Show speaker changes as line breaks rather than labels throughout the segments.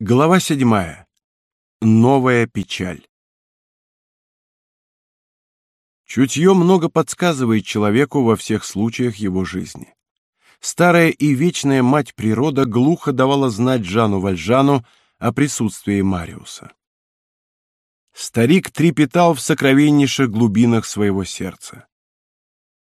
Глава седьмая. Новая печаль. Чутье много подсказывает человеку во всех случаях его жизни. Старая и вечная мать природа глухо давала знать Жану Вальжану о присутствии Мариуса. Старик трепетал в сокровеннейших глубинах своего сердца.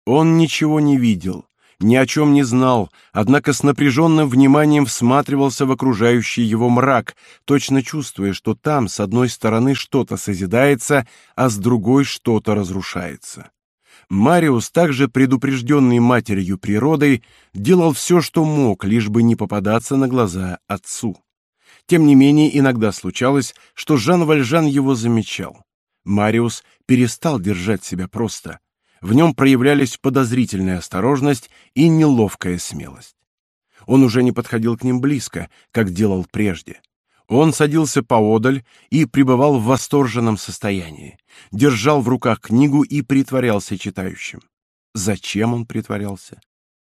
Он ничего не видел, ни о чем не знал, однако с напряженным вниманием всматривался в окружающий его мрак, точно чувствуя, что там с одной стороны что-то созидается, а с другой что-то разрушается. Мариус, также предупрежденный матерью природой, делал все, что мог, лишь бы не попадаться на глаза отцу. Тем не менее, иногда случалось, что Жан Вальжан его замечал. Мариус перестал держать себя просто — в нем проявлялись подозрительная осторожность и неловкая смелость. Он уже не подходил к ним близко, как делал прежде. Он садился поодаль и пребывал в восторженном состоянии, держал в руках книгу и притворялся читающим. Зачем он притворялся?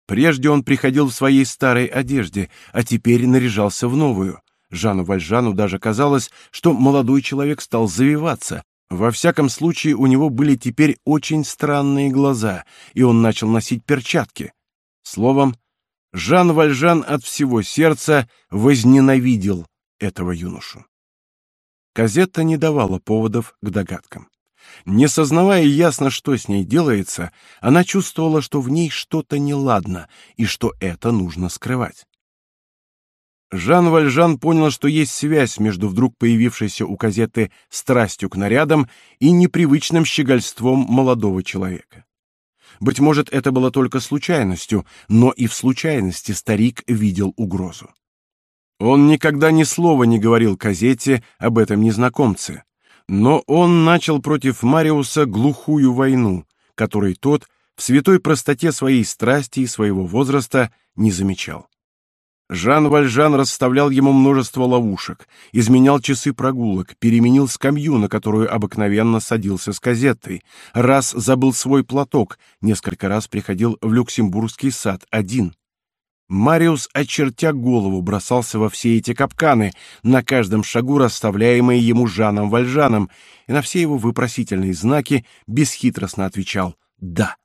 Прежде он приходил в своей старой одежде, а теперь наряжался в новую. Жану Вальжану даже казалось, что молодой человек стал завиваться, во всяком случае, у него были теперь очень странные глаза, и он начал носить перчатки. Словом, Жан Вальжан от всего сердца возненавидел этого юношу. Казетта не давала поводов к догадкам. Не сознавая ясно, что с ней делается, она чувствовала, что в ней что-то неладно и что это нужно скрывать. Жан Вальжан понял, что есть связь между вдруг появившейся у Казеты страстью к нарядам и непривычным щегольством молодого человека. Быть может, это было только случайностью, но и в случайности старик видел угрозу. Он никогда ни слова не говорил Казете об этом незнакомце, но он начал против Мариуса глухую войну, которой тот в святой простоте своей страсти и своего возраста не замечал. Жан Вальжан расставлял ему множество ловушек, изменял часы прогулок, переменил скамью, на которую обыкновенно садился с газетой, раз забыл свой платок, несколько раз приходил в Люксембургский сад один. Мариус, очертя голову, бросался во все эти капканы, на каждом шагу расставляемые ему Жаном Вальжаном, и на все его вопросительные знаки бесхитростно отвечал «да».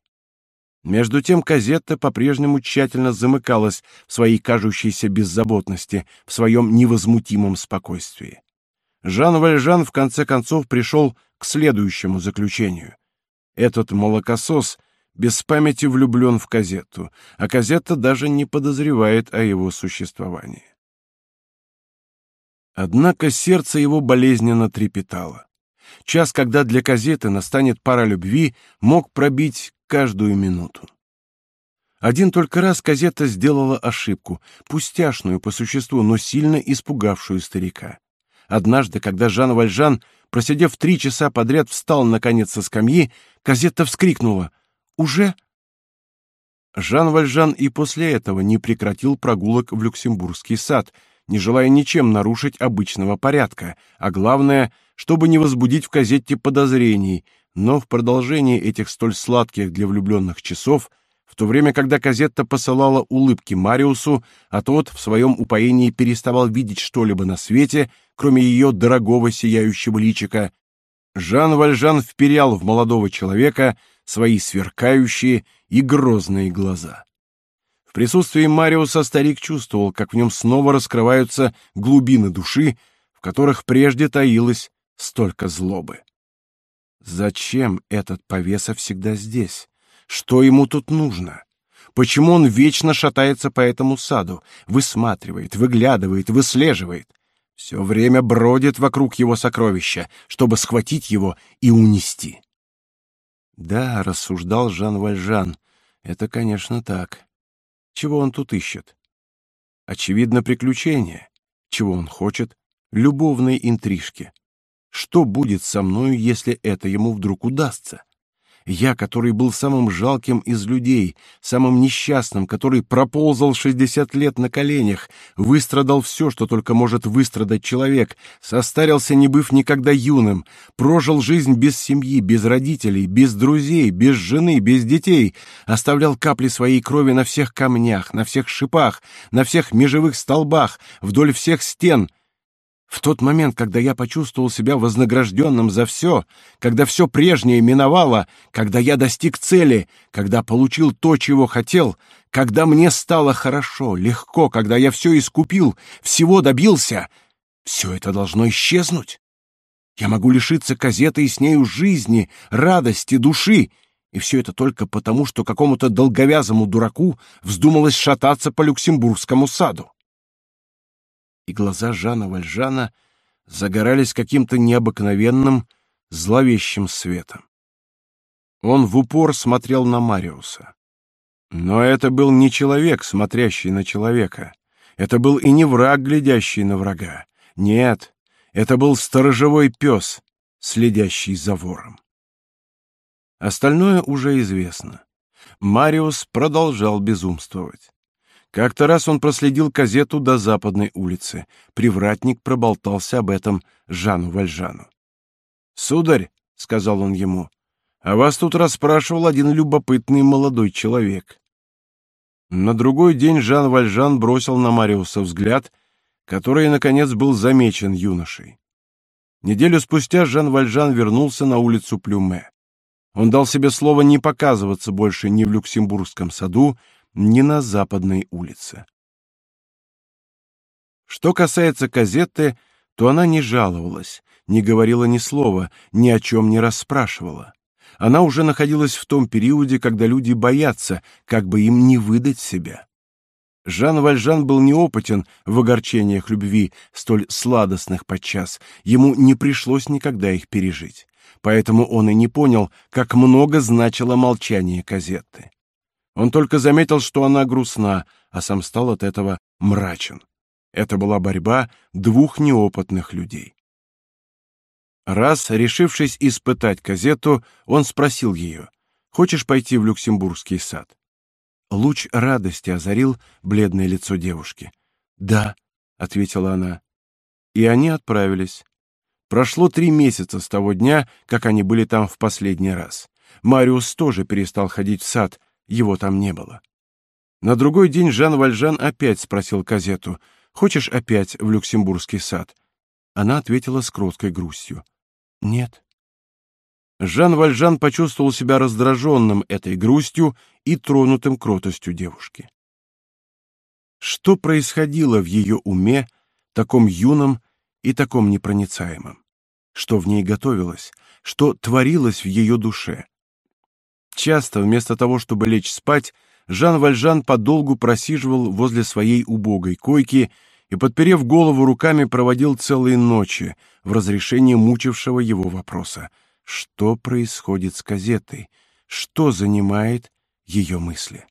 Между тем Казетта по-прежнему тщательно замыкалась в своей кажущейся беззаботности, в своем невозмутимом спокойствии. Жан Вальжан в конце концов пришел к следующему заключению. Этот молокосос без памяти влюблен в Казетту, а Казетта даже не подозревает о его существовании. Однако сердце его болезненно трепетало. Час, когда для Казеты настанет пара любви, мог пробить каждую минуту. Один только раз Казета сделала ошибку, пустяшную по существу, но сильно испугавшую старика. Однажды, когда Жан Вальжан, просидев три часа подряд, встал наконец со скамьи, Казета вскрикнула: "Уже?" Жан Вальжан и после этого не прекратил прогулок в Люксембургский сад, не желая ничем нарушить обычного порядка, а главное, чтобы не возбудить в Казетте подозрений, но в продолжении этих столь сладких для влюбленных часов, в то время, когда Казетта посылала улыбки Мариусу, а тот в своем упоении переставал видеть что-либо на свете, кроме ее дорогого сияющего личика, Жан Вальжан вперял в молодого человека свои сверкающие и грозные глаза. В присутствии Мариуса старик чувствовал, как в нем снова раскрываются глубины души, в которых прежде таилось столько злобы. Зачем этот повеса всегда здесь? Что ему тут нужно? Почему он вечно шатается по этому саду, высматривает, выглядывает, выслеживает? Все время бродит вокруг его сокровища, чтобы схватить его и унести. Да, рассуждал Жан Вальжан, это, конечно, так. Чего он тут ищет? Очевидно, приключения. Чего он хочет? Любовной интрижки. Что будет со мною, если это ему вдруг удастся? Я, который был самым жалким из людей, самым несчастным, который проползал шестьдесят лет на коленях, выстрадал все, что только может выстрадать человек, состарился, не быв никогда юным, прожил жизнь без семьи, без родителей, без друзей, без жены, без детей, оставлял капли своей крови на всех камнях, на всех шипах, на всех межевых столбах, вдоль всех стен — В тот момент, когда я почувствовал себя вознагражденным за все, когда все прежнее миновало, когда я достиг цели, когда получил то, чего хотел, когда мне стало хорошо, легко, когда я все искупил, всего добился, все это должно исчезнуть. Я могу лишиться казеты и с нею жизни, радости, души, и все это только потому, что какому-то долговязому дураку вздумалось шататься по Люксембургскому саду. И глаза Жана Вальжана загорались каким-то необыкновенным, зловещим светом. Он в упор смотрел на Мариуса. Но это был не человек, смотрящий на человека. Это был и не враг, глядящий на врага. Нет, это был сторожевой пес, следящий за вором. Остальное уже известно. Мариус продолжал безумствовать. Как-то раз он проследил газету до Западной улицы. Привратник проболтался об этом Жану Вальжану. «Сударь», — сказал он ему, — «а вас тут расспрашивал один любопытный молодой человек». На другой день Жан Вальжан бросил на Мариуса взгляд, который, наконец, был замечен юношей. Неделю спустя Жан Вальжан вернулся на улицу Плюме. Он дал себе слово не показываться больше ни в Люксембургском саду, ни на Западной улице. Что касается Казетты, то она не жаловалась, не говорила ни слова, ни о чем не расспрашивала. Она уже находилась в том периоде, когда люди боятся, как бы им не выдать себя. Жан Вальжан был неопытен в огорчениях любви, столь сладостных подчас. Ему не пришлось никогда их пережить поэтому он и не понял, как много значило молчание Казетты. Он только заметил, что она грустна, а сам стал от этого мрачен. Это была борьба двух неопытных людей. Раз, решившись испытать Казетту, он спросил ее, «Хочешь пойти в Люксембургский сад?» Луч радости озарил бледное лицо девушки. «Да», — ответила она. И они отправились. Прошло три месяца с того дня, как они были там в последний раз. Мариус тоже перестал ходить в сад, его там не было. На другой день Жан Вальжан опять спросил Казету, «Хочешь опять в Люксембургский сад?» Она ответила с кроткой грустью, «Нет». Жан Вальжан почувствовал себя раздраженным этой грустью и тронутым кротостью девушки. Что происходило в ее уме, таком юном и таком непроницаемом? что в ней готовилось, что творилось в ее душе. Часто вместо того, чтобы лечь спать, Жан Вальжан подолгу просиживал возле своей убогой койки и, подперев голову руками, проводил целые ночи в разрешении мучившего его вопроса: что происходит с Казетой, что занимает ее мысли.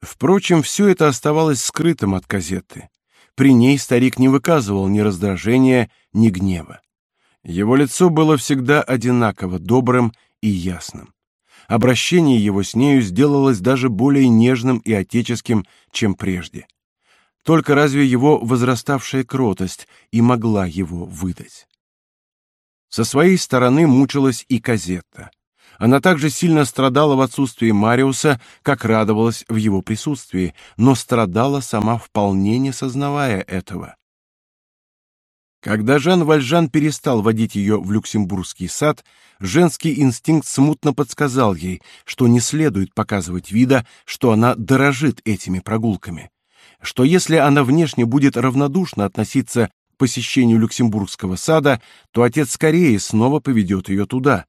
Впрочем, все это оставалось скрытым от Казеты. При ней старик не выказывал ни раздражения, ни гнева. Его лицо было всегда одинаково добрым и ясным. Обращение его с нею сделалось даже более нежным и отеческим, чем прежде. Только разве его возраставшая кротость и могла его выдать? Со своей стороны мучилась и Казетта. Она также сильно страдала в отсутствии Мариуса, как радовалась в его присутствии, но страдала сама вполне не сознавая этого. Когда Жан Вальжан перестал водить ее в Люксембургский сад, женский инстинкт смутно подсказал ей, что не следует показывать вида, что она дорожит этими прогулками, что если она внешне будет равнодушно относиться к посещению Люксембургского сада, то отец скорее снова поведет ее туда.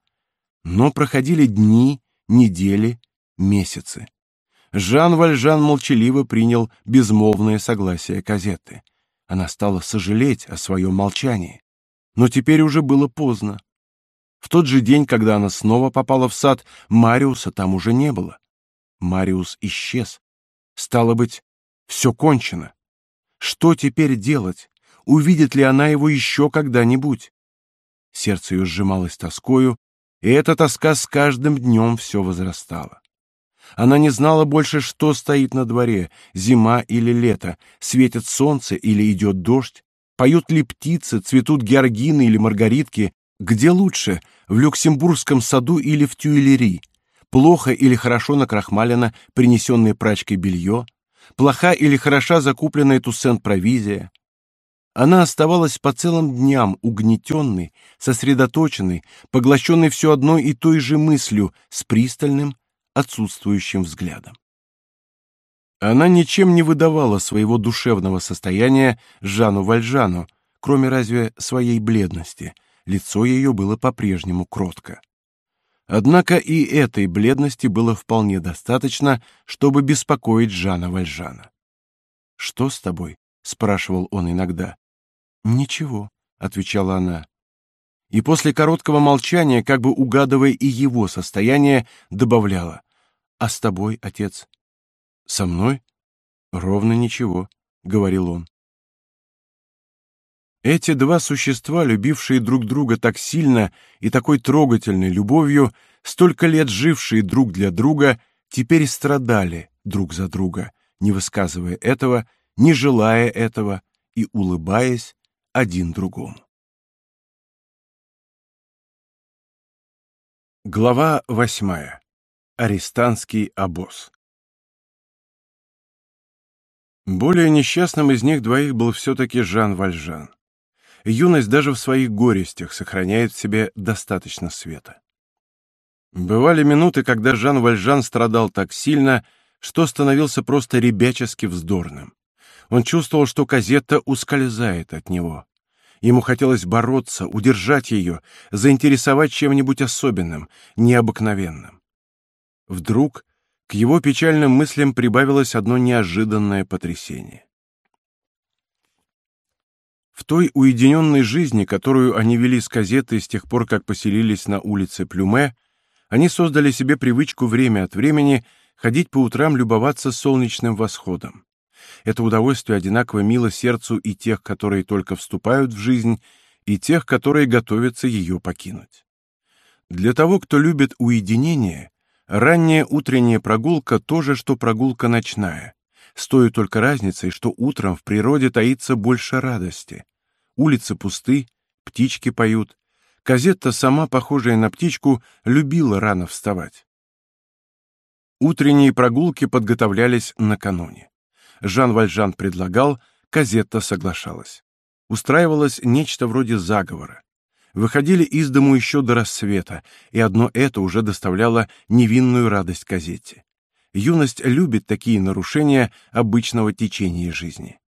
Но проходили дни, недели, месяцы. Жан Вальжан молчаливо принял безмолвное согласие Казетты. Она стала сожалеть о своем молчании. Но теперь уже было поздно. В тот же день, когда она снова попала в сад, Мариуса там уже не было. Мариус исчез. Стало быть, все кончено. Что теперь делать? Увидит ли она его еще когда-нибудь? Сердце ее сжималось тоскою, и эта тоска с каждым днем все возрастала. Она не знала больше, что стоит на дворе, зима или лето, светит солнце или идет дождь, поют ли птицы, цветут георгины или маргаритки, где лучше, в Люксембургском саду или в Тюильри, плохо или хорошо накрахмалено принесенное прачкой белье, плоха или хороша закупленная Туссен провизия. Она оставалась по целым дням угнетенной, сосредоточенной, поглощенной все одной и той же мыслью, с пристальным, отсутствующим взглядом. Она ничем не выдавала своего душевного состояния Жану Вальжану, кроме разве своей бледности. Лицо ее было по-прежнему кротко. Однако и этой бледности было вполне достаточно, чтобы беспокоить Жана Вальжана. «Что с тобой?» — спрашивал он иногда. «Ничего», — отвечала она. И после короткого молчания, как бы угадывая и его состояние, добавляла. «А с тобой, отец?» «Со мной?» «Ровно ничего», — говорил он. Эти два существа, любившие друг друга так сильно и такой трогательной любовью, столько лет жившие друг для друга, теперь страдали друг за друга, не высказывая этого, не желая этого и улыбаясь один другому. Глава восьмая. Арестантский обоз. Более несчастным из них двоих был все-таки Жан Вальжан. Юность даже в своих горестях сохраняет в себе достаточно света. Бывали минуты, когда Жан Вальжан страдал так сильно, что становился просто ребячески вздорным. Он чувствовал, что Казетта ускользает от него. Ему хотелось бороться, удержать ее, заинтересовать чем-нибудь особенным, необыкновенным. Вдруг к его печальным мыслям прибавилось одно неожиданное потрясение. В той уединенной жизни, которую они вели с Казеттой с тех пор, как поселились на улице Плюме, они создали себе привычку время от времени ходить по утрам любоваться солнечным восходом. Это удовольствие одинаково мило сердцу и тех, которые только вступают в жизнь, и тех, которые готовятся ее покинуть. Для того, кто любит уединение, ранняя утренняя прогулка то же, что прогулка ночная, с той только разницей, что утром в природе таится больше радости. Улицы пусты, птички поют. Казетта, сама похожая на птичку, любила рано вставать. Утренние прогулки подготовлялись накануне. Жан Вальжан предлагал, Казетта соглашалась. Устраивалось нечто вроде заговора. Выходили из дому еще до рассвета, и одно это уже доставляло невинную радость Казетте. Юность любит такие нарушения обычного течения жизни.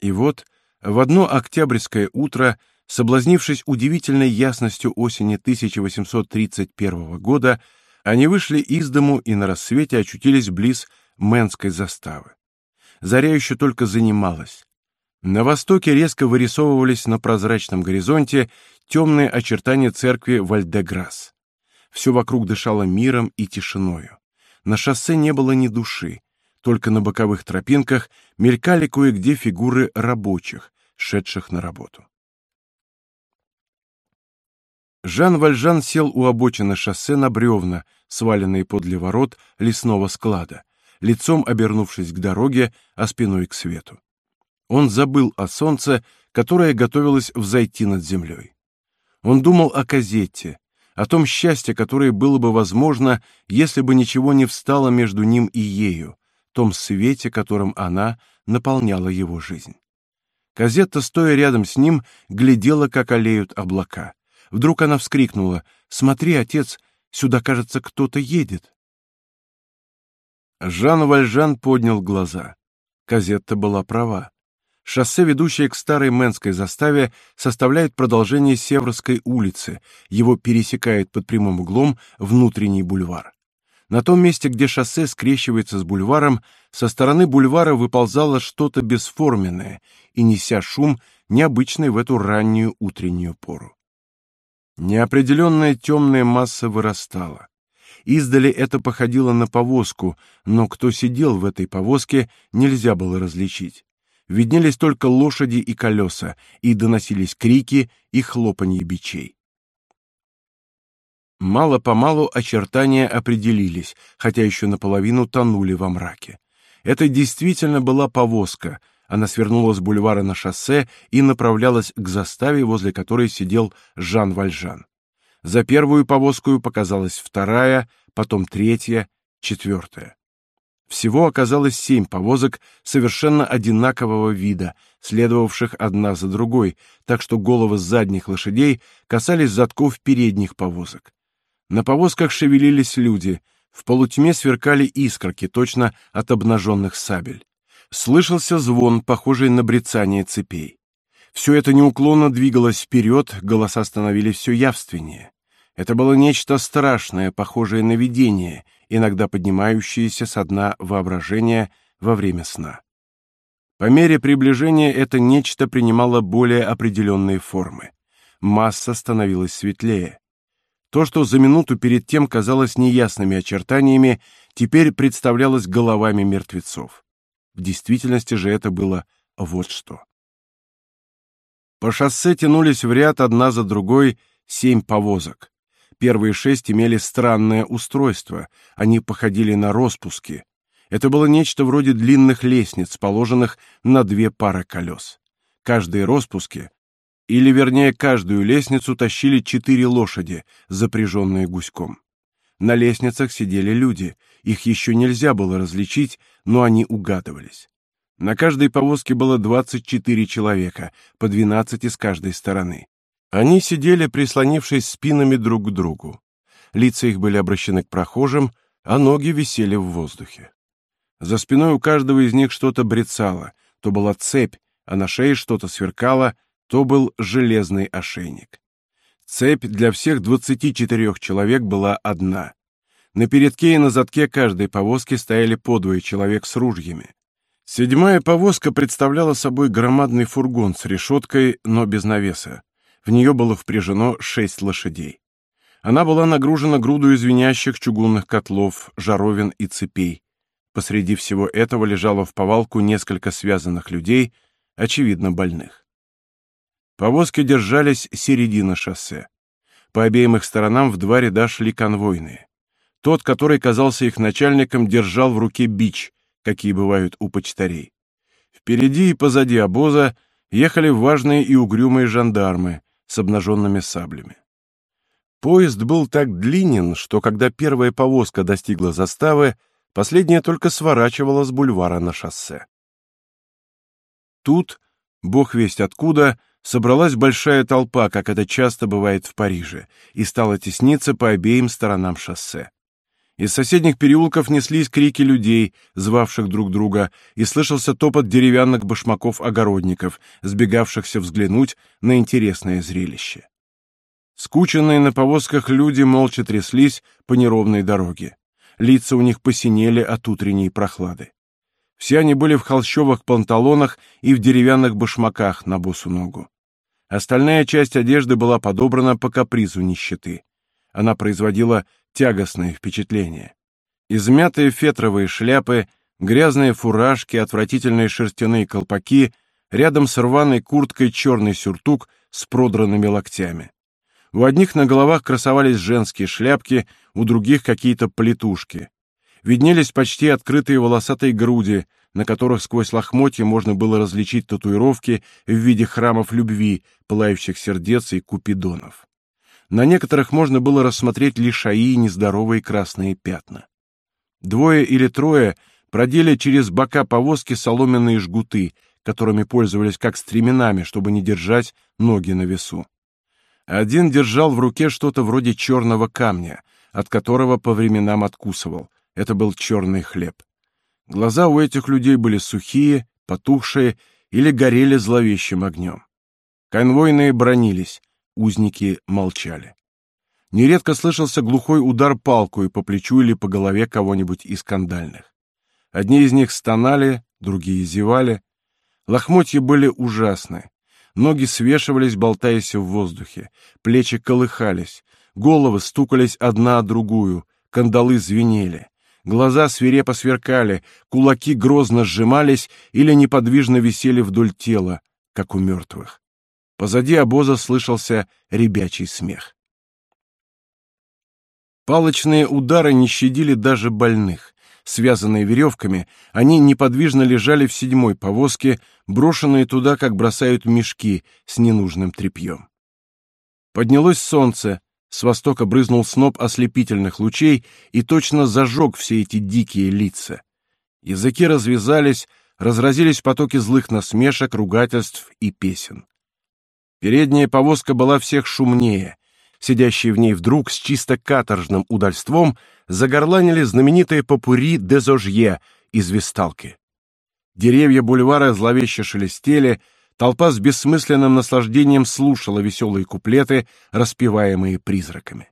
И вот в одно октябрьское утро, соблазнившись удивительной ясностью осени 1831 года, они вышли из дому и на рассвете очутились близ Менской заставы заря еще только занималась. На востоке резко вырисовывались на прозрачном горизонте темные очертания церкви Вальдеграс. Все вокруг дышало миром и тишиною. На шоссе не было ни души, только на боковых тропинках мелькали кое-где фигуры рабочих, шедших на работу. Жан Вальжан сел у обочины шоссе на бревна, сваленные подле ворот лесного склада, лицом обернувшись к дороге, а спиной к свету. Он забыл о солнце, которое готовилось взойти над землей. Он думал о Казетте, о том счастье, которое было бы возможно, если бы ничего не встало между ним и ею, том свете, которым она наполняла его жизнь. Казетта, стоя рядом с ним, глядела, как олеют облака. Вдруг она вскрикнула: "Смотри, отец, сюда, кажется, кто-то едет". Жан Вальжан поднял глаза. Казетта была права. Шоссе, ведущее к старой Менской заставе, составляет продолжение Северской улицы. Его пересекает под прямым углом внутренний бульвар. На том месте, где шоссе скрещивается с бульваром, со стороны бульвара выползало что-то бесформенное и неся шум, необычный в эту раннюю утреннюю пору. Неопределенная темная масса вырастала. Издали это походило на повозку, но кто сидел в этой повозке, нельзя было различить. Виднелись только лошади и колеса, и доносились крики и хлопанье бичей. Мало-помалу очертания определились, хотя еще наполовину тонули во мраке. Это действительно была повозка. Она свернула с бульвара на шоссе и направлялась к заставе, возле которой сидел Жан Вальжан. За первую повозку показалась вторая, потом третья, четвертая. Всего оказалось семь повозок совершенно одинакового вида, следовавших одна за другой, так что головы задних лошадей касались задков передних повозок. На повозках шевелились люди, в полутьме сверкали искорки, точно от обнаженных сабель. Слышался звон, похожий на брецание цепей. Все это неуклонно двигалось вперед, голоса становились все явственнее. Это было нечто страшное, похожее на видение, иногда поднимающееся со дна воображения во время сна. По мере приближения это нечто принимало более определенные формы. Масса становилась светлее. То, что за минуту перед тем казалось неясными очертаниями, теперь представлялось головами мертвецов. В действительности же это было вот что. По шоссе тянулись в ряд одна за другой семь повозок. Первые шесть имели странное устройство, они походили на распуски. Это было нечто вроде длинных лестниц, положенных на две пары колес. Каждые распуски, или вернее каждую лестницу тащили четыре лошади, запряженные гуськом. На лестницах сидели люди, их еще нельзя было различить, но они угадывались. На каждой повозке было 24 человека, по 12 с каждой стороны. Они сидели, прислонившись спинами друг к другу. Лица их были обращены к прохожим, а ноги висели в воздухе. За спиной у каждого из них что-то брецало, то была цепь, а на шее что-то сверкало, то был железный ошейник. Цепь для всех 24 человек была одна. На передке и на задке каждой повозки стояли по двое человек с ружьями. Седьмая повозка представляла собой громадный фургон с решеткой, но без навеса. В нее было впряжено шесть лошадей. Она была нагружена грудой звенящих чугунных котлов, жаровин и цепей. Посреди всего этого лежало в повалку несколько связанных людей, очевидно, больных. Повозки держались середины шоссе. По обеим их сторонам в два ряда шли конвойные. Тот, который казался их начальником, держал в руке бич, какие бывают у почтарей. Впереди и позади обоза ехали важные и угрюмые жандармы, с обнаженными саблями. Поезд был так длинен, что когда первая повозка достигла заставы, последняя только сворачивала с бульвара на шоссе. Тут, бог весть откуда, собралась большая толпа, как это часто бывает в Париже, и стала тесниться по обеим сторонам шоссе. Из соседних переулков неслись крики людей, звавших друг друга, и слышался топот деревянных башмаков огородников, сбегавшихся взглянуть на интересное зрелище. Скученные на повозках люди молча тряслись по неровной дороге. Лица у них посинели от утренней прохлады. Все они были в холщовых панталонах и в деревянных башмаках на босу ногу. Остальная часть одежды была подобрана по капризу нищеты. Она производила тягостное впечатление. Измятые фетровые шляпы, грязные фуражки, отвратительные шерстяные колпаки, рядом с рваной курткой черный сюртук с продранными локтями. У одних на головах красовались женские шляпки, у других какие-то плетушки. Виднелись почти открытые волосатые груди, на которых сквозь лохмотья можно было различить татуировки в виде храмов любви, пылающих сердец и купидонов. На некоторых можно было рассмотреть лишаи и нездоровые красные пятна. Двое или трое продели через бока повозки соломенные жгуты, которыми пользовались как стременами, чтобы не держать ноги на весу. Один держал в руке что-то вроде черного камня, от которого по временам откусывал. Это был черный хлеб. Глаза у этих людей были сухие, потухшие или горели зловещим огнем. Конвойные бронились, Узники молчали. Нередко слышался глухой удар палкой по плечу или по голове кого-нибудь из скандальных. Одни из них стонали, другие зевали. Лохмотья были ужасны. Ноги свешивались, болтаясь в воздухе. Плечи колыхались. Головы стукались одна о другую. Кандалы звенели. Глаза свирепо сверкали, кулаки грозно сжимались или неподвижно висели вдоль тела, как у мертвых. Позади обоза слышался ребячий смех. Палочные удары не щадили даже больных. Связанные веревками, они неподвижно лежали в седьмой повозке, брошенные туда, как бросают мешки с ненужным тряпьем. Поднялось солнце, с востока брызнул сноп ослепительных лучей и точно зажег все эти дикие лица. Языки развязались, разразились потоки злых насмешек, ругательств и песен. Передняя повозка была всех шумнее. Сидящие в ней вдруг с чисто каторжным удальством загорланили знаменитые попури де Зожье из Весталки. Деревья бульвара зловеще шелестели, толпа с бессмысленным наслаждением слушала веселые куплеты, распеваемые призраками.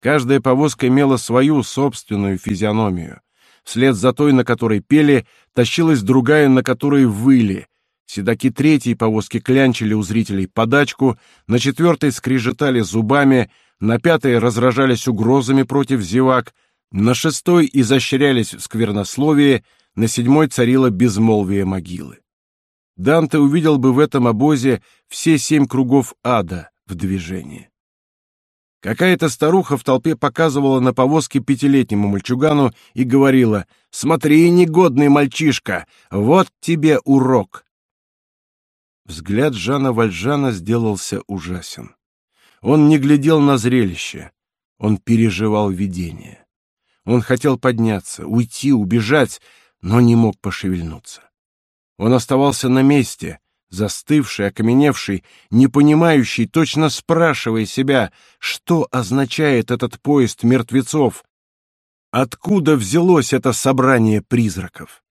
Каждая повозка имела свою собственную физиономию. Вслед за той, на которой пели, тащилась другая, на которой выли. Седаки третьей повозки клянчили у зрителей подачку, на четвертой скрежетали зубами, на пятой разражались угрозами против зевак, на шестой изощрялись в сквернословии, на седьмой царило безмолвие могилы. Данте увидел бы в этом обозе все семь кругов ада в движении. Какая-то старуха в толпе показывала на повозке пятилетнему мальчугану и говорила «Смотри, негодный мальчишка, вот тебе урок». Взгляд Жана Вальжана сделался ужасен. Он не глядел на зрелище, он переживал видение. Он хотел подняться, уйти, убежать, но не мог пошевельнуться. Он оставался на месте, застывший, окаменевший, не понимающий, точно спрашивая себя, что означает этот поезд мертвецов, откуда взялось это собрание призраков.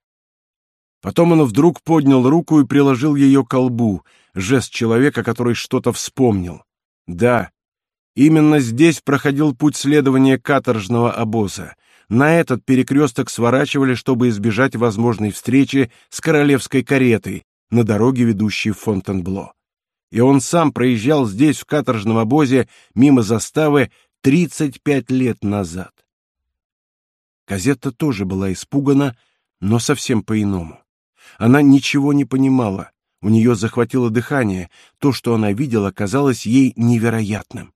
Потом он вдруг поднял руку и приложил ее к колбу, жест человека, который что-то вспомнил. Да, именно здесь проходил путь следования каторжного обоза. На этот перекресток сворачивали, чтобы избежать возможной встречи с королевской каретой, на дороге, ведущей в Фонтенбло. И он сам проезжал здесь, в каторжном обозе, мимо заставы 35 лет назад. Казетта тоже была испугана, но совсем по-иному. Она ничего не понимала, у нее захватило дыхание, то, что она видела, казалось ей невероятным.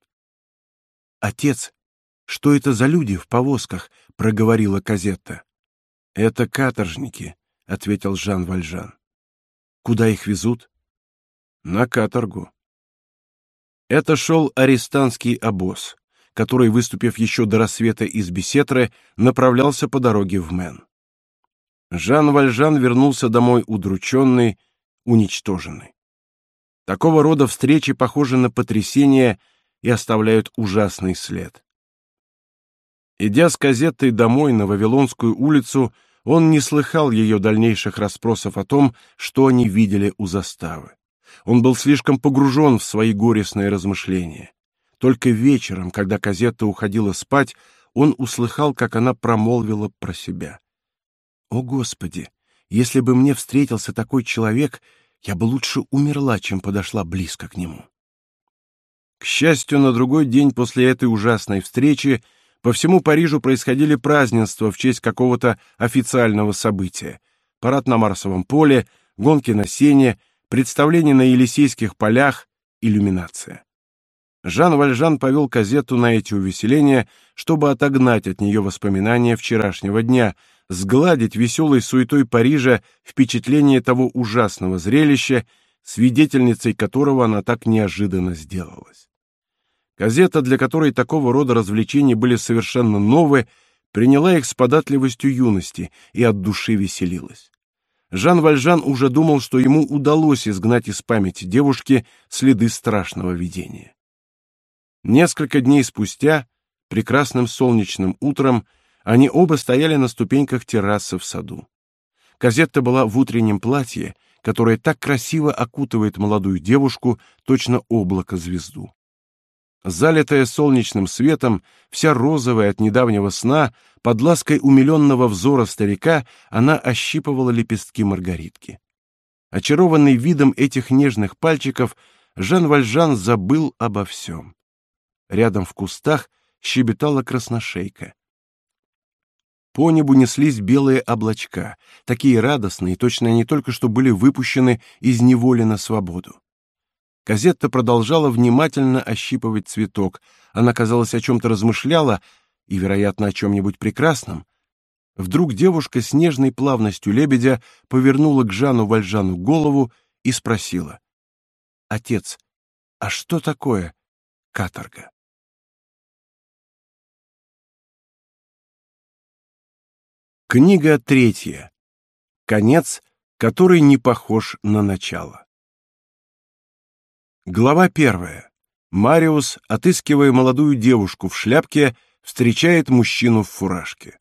«Отец, что это за люди в повозках?» — проговорила Казетта. «Это каторжники», — ответил Жан Вальжан. Куда их везут? На каторгу. Это шел арестантский обоз, который, выступив еще до рассвета из Бесетры, направлялся по дороге в Мен. Жан Вальжан вернулся домой удрученный, уничтоженный. Такого рода встречи похожи на потрясение и оставляют ужасный след. Идя с газетой домой на Вавилонскую улицу, он не слыхал ее дальнейших расспросов о том, что они видели у заставы. Он был слишком погружен в свои горестные размышления. Только вечером, когда Казетта уходила спать, он услыхал, как она промолвила про себя. «О, Господи! Если бы мне встретился такой человек, я бы лучше умерла, чем подошла близко к нему». К счастью, на другой день после этой ужасной встречи по всему Парижу происходили празднества в честь какого-то официального события. Парад на Марсовом поле, гонки на сене, представление на Елисейских полях, иллюминация. Жан Вальжан повел газету на эти увеселения, чтобы отогнать от нее воспоминания вчерашнего дня, сгладить веселой суетой Парижа впечатление того ужасного зрелища, свидетельницей которого она так неожиданно сделалась. Газета, для которой такого рода развлечения были совершенно новые, приняла их с податливостью юности и от души веселилась. Жан Вальжан уже думал, что ему удалось изгнать из памяти девушки следы страшного видения. Несколько дней спустя, прекрасным солнечным утром, они оба стояли на ступеньках террасы в саду. Казетта была в утреннем платье, которое так красиво окутывает молодую девушку, точно облако звезду. Залитая солнечным светом, вся розовая от недавнего сна, под лаской умиленного взора старика, она ощипывала лепестки маргаритки. Очарованный видом этих нежных пальчиков, Жан Вальжан забыл обо всем. Рядом в кустах щебетала красношейка. По небу неслись белые облачка, такие радостные, точно они только что были выпущены из неволи на свободу. Казетта продолжала внимательно ощипывать цветок. Она, казалось, о чем-то размышляла, и, вероятно, о чем-нибудь прекрасном. Вдруг девушка с нежной плавностью лебедя повернула к Жану Вальжану голову и спросила. «Отец, а что такое каторга?» Книга третья. Конец, который не похож на начало. Глава первая. Мариус, отыскивая молодую девушку в шляпке, встречает мужчину в фуражке.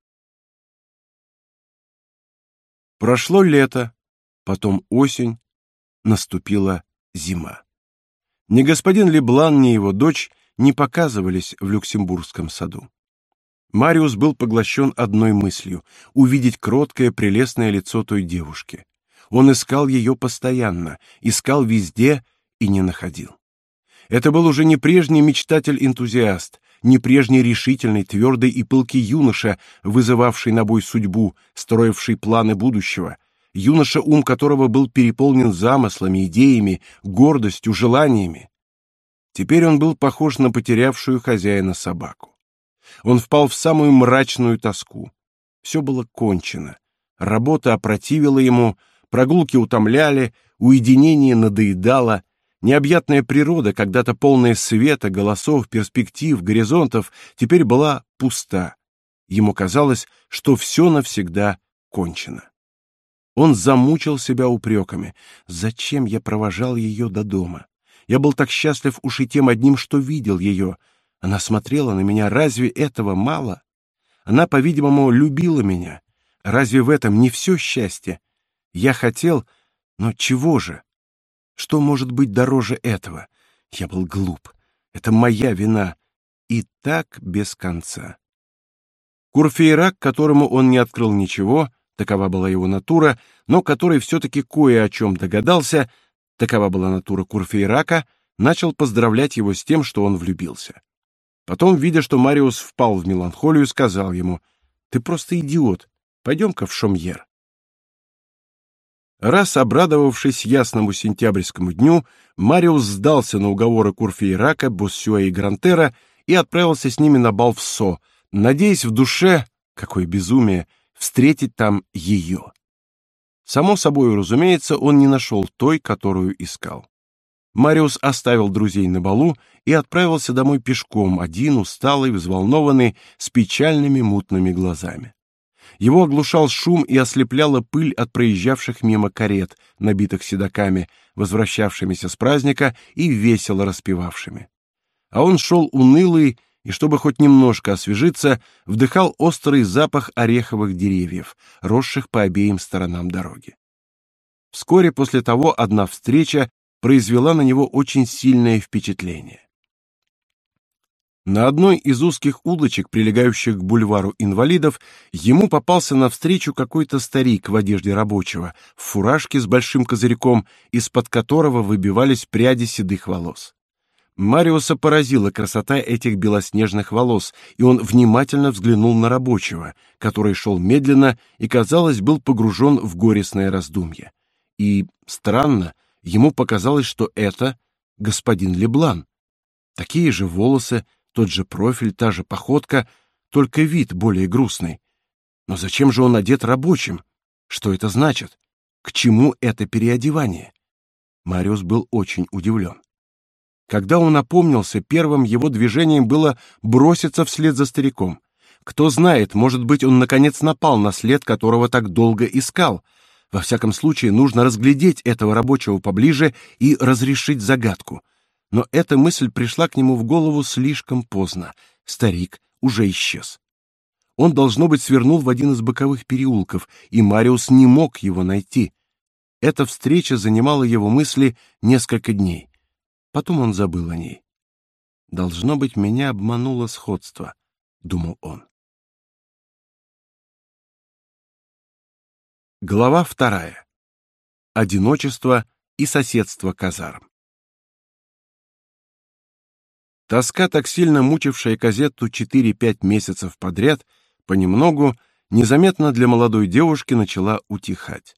Прошло лето, потом осень, наступила зима. Ни господин Леблан, ни его дочь не показывались в Люксембургском саду. Мариус был поглощен одной мыслью — увидеть кроткое, прелестное лицо той девушки. Он искал ее постоянно, искал везде и не находил. Это был уже не прежний мечтатель-энтузиаст, не прежний решительный, твердый и пылкий юноша, вызывавший на бой судьбу, строивший планы будущего, юноша, ум которого был переполнен замыслами, идеями, гордостью, желаниями. Теперь он был похож на потерявшую хозяина собаку. Он впал в самую мрачную тоску. Все было кончено. Работа опротивила ему, прогулки утомляли, уединение надоедало, необъятная природа, когда-то полная света, голосов, перспектив, горизонтов, теперь была пуста. Ему казалось, что все навсегда кончено. Он замучил себя упреками. Зачем я провожал ее до дома? Я был так счастлив уж и тем одним, что видел ее. Она смотрела на меня. Разве этого мало? Она, по-видимому, любила меня. Разве в этом не все счастье? Я хотел, но чего же? Что может быть дороже этого? Я был глуп. Это моя вина. И так без конца. Курфейрак, которому он не открыл ничего, такова была его натура, но который все-таки кое о чем догадался, такова была натура Курфейрака, начал поздравлять его с тем, что он влюбился. Потом, видя, что Мариус впал в меланхолию, сказал ему, «Ты просто идиот. Пойдем-ка в Шомьер». Раз обрадовавшись ясному сентябрьскому дню, Мариус сдался на уговоры Курфейрака, Боссюа и Грантера и отправился с ними на бал в Со, надеясь в душе, какое безумие, встретить там ее. Само собой, разумеется, он не нашел той, которую искал. Мариус оставил друзей на балу и отправился домой пешком, один, усталый, взволнованный, с печальными мутными глазами. Его оглушал шум и ослепляла пыль от проезжавших мимо карет, набитых седаками, возвращавшимися с праздника и весело распевавшими. А он шел унылый и, чтобы хоть немножко освежиться, вдыхал острый запах ореховых деревьев, росших по обеим сторонам дороги. Вскоре после того одна встреча произвела на него очень сильное впечатление. На одной из узких улочек, прилегающих к бульвару инвалидов, ему попался навстречу какой-то старик в одежде рабочего, в фуражке с большим козырьком, из-под которого выбивались пряди седых волос. Мариуса поразила красота этих белоснежных волос, и он внимательно взглянул на рабочего, который шел медленно и, казалось, был погружен в горестное раздумье. И, странно, ему показалось, что это господин Леблан. Такие же волосы, тот же профиль, та же походка, только вид более грустный. Но зачем же он одет рабочим? Что это значит? К чему это переодевание? Мариус был очень удивлен. Когда он опомнился, первым его движением было броситься вслед за стариком. Кто знает, может быть, он наконец напал на след, которого так долго искал. Во всяком случае, нужно разглядеть этого рабочего поближе и разрешить загадку. Но эта мысль пришла к нему в голову слишком поздно. Старик уже исчез. Он должно быть свернул в один из боковых переулков, и Мариус не мог его найти. Эта встреча занимала его мысли несколько дней. Потом он забыл о ней. Должно быть, меня обмануло сходство, думал он. Глава вторая. Одиночество и соседство казарм. Тоска, так сильно мучившая Казетту 4-5 месяцев подряд, понемногу, незаметно для молодой девушки начала утихать.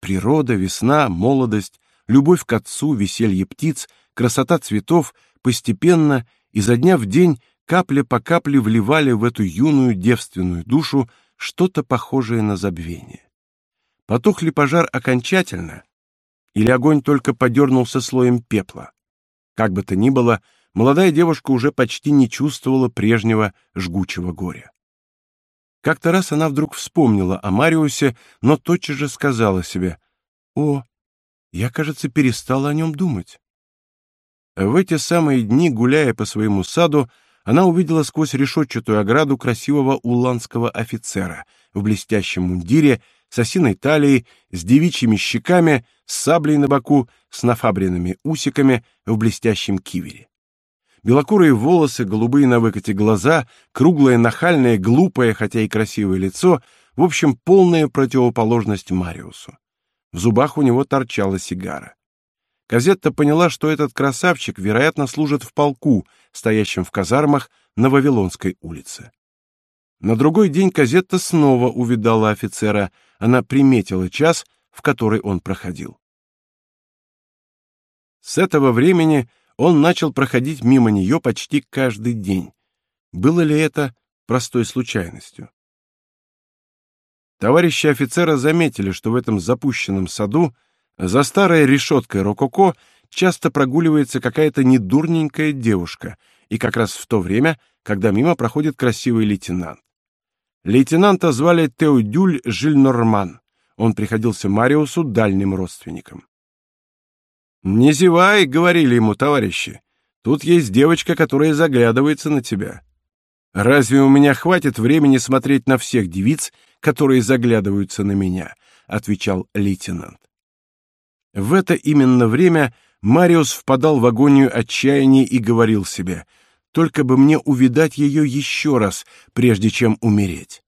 Природа, весна, молодость, любовь к отцу, веселье птиц, красота цветов постепенно, изо дня в день, капля по капле вливали в эту юную девственную душу что-то похожее на забвение. Потух ли пожар окончательно, или огонь только подернулся слоем пепла? Как бы то ни было, молодая девушка уже почти не чувствовала прежнего жгучего горя. Как-то раз она вдруг вспомнила о Мариусе, но тотчас же сказала себе, «О, я, кажется, перестала о нем думать». В эти самые дни, гуляя по своему саду, она увидела сквозь решетчатую ограду красивого уланского офицера в блестящем мундире, с осиной талией, с девичьими щеками, с саблей на боку, с нафабренными усиками в блестящем кивере. Белокурые волосы, голубые на выкате глаза, круглое, нахальное, глупое, хотя и красивое лицо, в общем, полная противоположность Мариусу. В зубах у него торчала сигара. Казетта поняла, что этот красавчик, вероятно, служит в полку, стоящем в казармах на Вавилонской улице. На другой день Казетта снова увидала офицера. Она приметила час, в который он проходил. С этого времени он начал проходить мимо нее почти каждый день. Было ли это простой случайностью? Товарищи офицера заметили, что в этом запущенном саду за старой решеткой рококо часто прогуливается какая-то недурненькая девушка, и как раз в то время, когда мимо проходит красивый лейтенант. Лейтенанта звали Теодюль Жильнорман. Он приходился Мариусу дальним родственником. «Не зевай», — говорили ему товарищи. «Тут есть девочка, которая заглядывается на тебя. Разве у меня хватит времени смотреть на всех девиц, которые заглядываются на меня?» — отвечал лейтенант. В это именно время Мариус впадал в агонию отчаяния и говорил себе, «Только бы мне увидать ее еще раз, прежде чем умереть».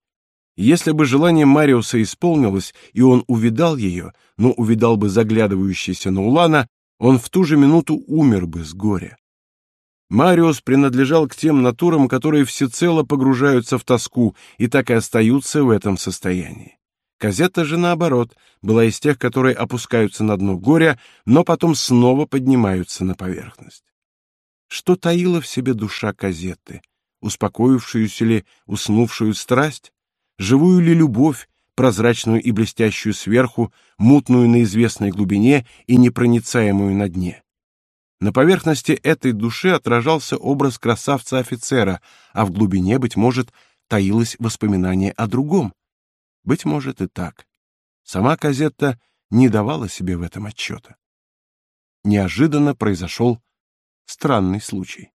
Если бы желание Мариуса исполнилось, и он увидал ее, но увидал бы заглядывающийся на Улана, он в ту же минуту умер бы с горя. Мариус принадлежал к тем натурам, которые всецело погружаются в тоску и так и остаются в этом состоянии. Казетта же, наоборот, была из тех, которые опускаются на дно горя, но потом снова поднимаются на поверхность. Что таила в себе душа Казетты? Успокоившуюся ли, уснувшую страсть? Живую ли любовь, прозрачную и блестящую сверху, мутную на известной глубине и непроницаемую на дне? На поверхности этой души отражался образ красавца-офицера, а в глубине, быть может, таилось воспоминание о другом, быть может и так. Сама Казетта не давала себе в этом отчета. Неожиданно произошел странный случай.